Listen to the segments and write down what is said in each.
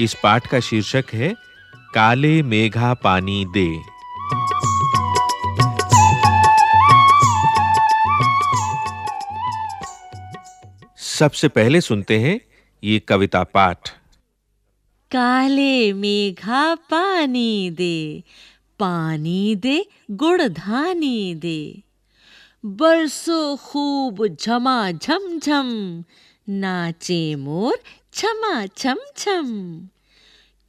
इस पाठ का शीर्षक है, काले मेघा पानी दे। सबसे पहले सुनते हैं ये कविता पाठ। काले मेघा पानी दे पानी दे, गुड़ धानी दे। बरसो खूब झमा झम झम नाचे मोर छमा छम छम।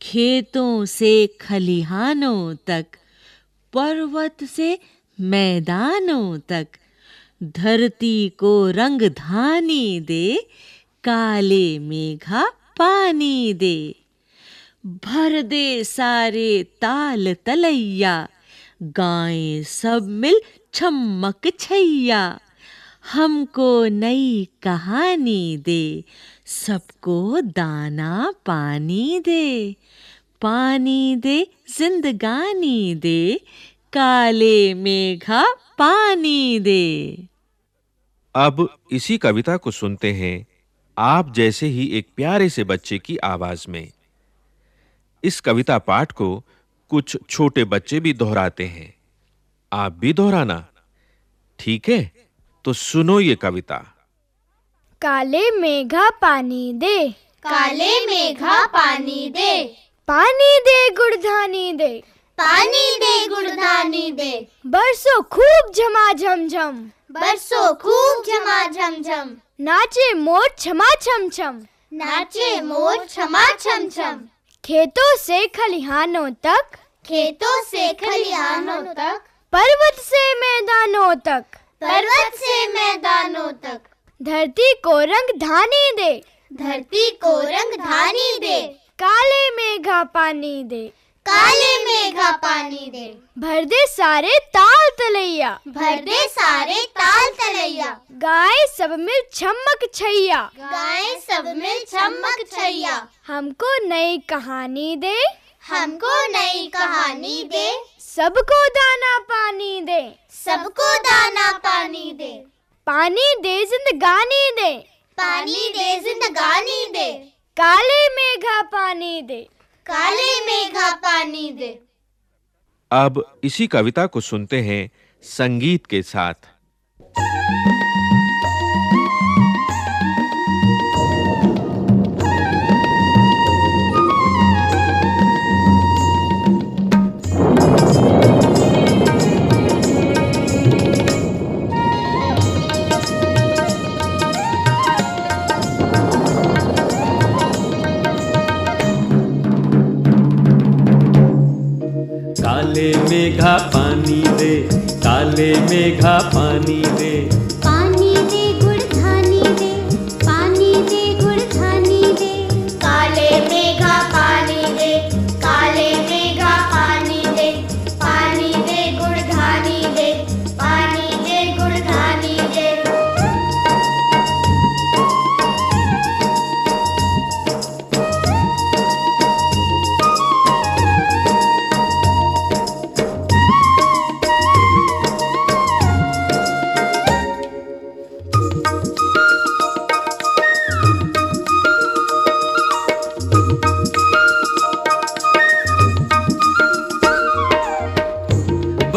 खेतों से खलिहानों तक, पर्वत से मैदानों तक, धरती को रंग धानी दे, काले मेघा पानी दे। भर दे सारे ताल तलैया, गाएँ सब मिल छमक छैया। हमको नई कहानी दे, सबको दाना पानी दे। पानी दे, जिंदगानी दे, काले मेघा पानी दे। अब इसी कविता को सुनते हैं, आप जैसे ही एक प्यारे से बच्चे की आवाज़ में। इस कविता पाठ को कुछ छोटे बच्चे भी दोहराते हैं। आप भी दोहराना। ठीक है? तो सुनो ये कविता। काले मेघा पानी दे। काले मेघा पानी दे। पानी दे गुड़धानी दे। पानी दे गुड़धानी दे। बरसो खूब झमा झम। झम बरसो खूब झमा झम। झम नाचे मोर छमा छम। छम नाचे मोर छमा छम छम। खेतों से खलिहानों तक खेतों से खलिहानों तक पर्वत से मैदानों तक। पर्वत से मैदानों तक। धरती को रंग धानी दे। धरती को रंग धानी दे। काले मेघा पानी दे। काले मेघा पानी दे। भर दे सारे ताल तलैया। भर दे सारे ताल तलैया। गाय सब मिल छमक छैया। गाय सब मिल चमक छैया। हमको नई कहानी दे। हमको नई कहानी दे। सबको दाना पानी दे। सबको दाना पानी दे। पानी दे जिंदगानी दे। पानी दे जिंदगानी दे। काले मेघा पानी दे। काले मेघा पानी दे। अब इसी कविता को सुनते हैं संगीत के साथ। काले मेघा पानी दे।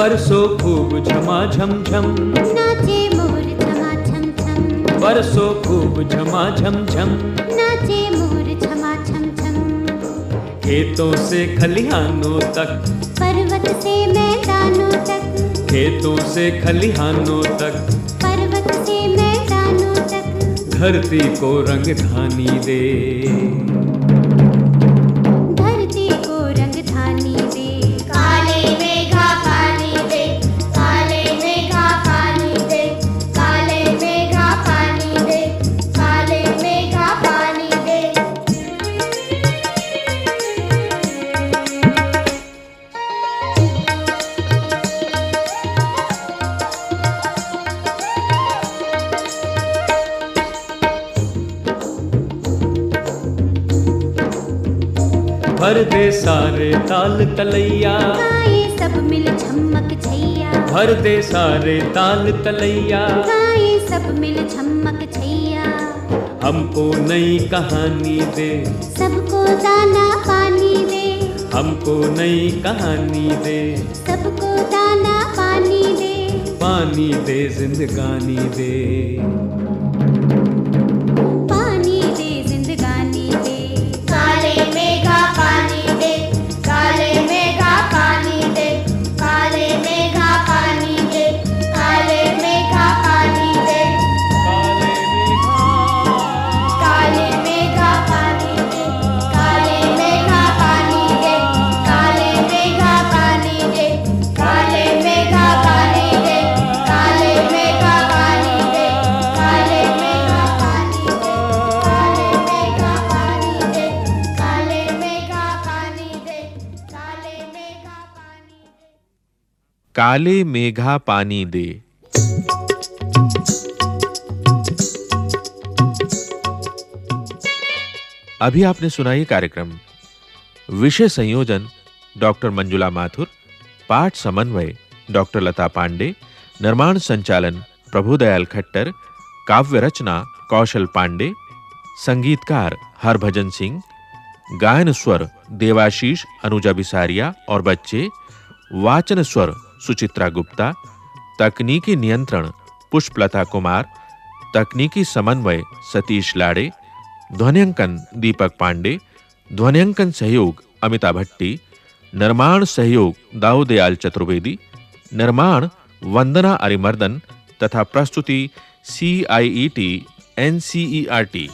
बरसो खूब झमा झम। झम नाचे मोर छमा छम छम बरसो खूब झमा झम। झम नाचे मोर छमा छम छम खेतों से खलिहानों तक। पर्वत से मैदानों तक। खेतों से खलिहानों तक। पर्वत से मैदानों तक। धरती को रंग धानी दे। भर दे सारे ताल तलैया। गाए सब मिल झमक छैया। भर दे सारे ताल तलैया। गाए सब मिल झमक छैया। हमको नई कहानी दे। सबको दाना पानी दे। हमको नई कहानी दे। सबको दाना पानी दे। पानी दे जिंदगानी दे। काले मेघा पानी दे। अभी आपने सुना ये कार्यक्रम। विषय संयोजन, डॉक्टर मंजुला माथुर, पाठ समन्वय, डॉक्टर लता पांडे, निर्माण संचालन, प्रभुदयाल खट्टर, काव्य रचना, कौशल पांडे, संगीतकार हरभजन सिंह, गायन स्वर देवाशीष, अनुजा बिसारिया और बच्चे, वाचन स्वर सुचित्रा गुप्ता, तकनीकी नियंत्रण पुष्पलता कुमार, तकनीकी समन्वय सतीश लाड़े, ध्वनियांकन दीपक पांडे, ध्वनियांकन सहयोग अमिता भट्टी, निर्माण सहयोग दाऊदयाल चतुर्वेदी, निर्माण वंदना अरिमर्दन तथा प्रस्तुति C I E T N C E R T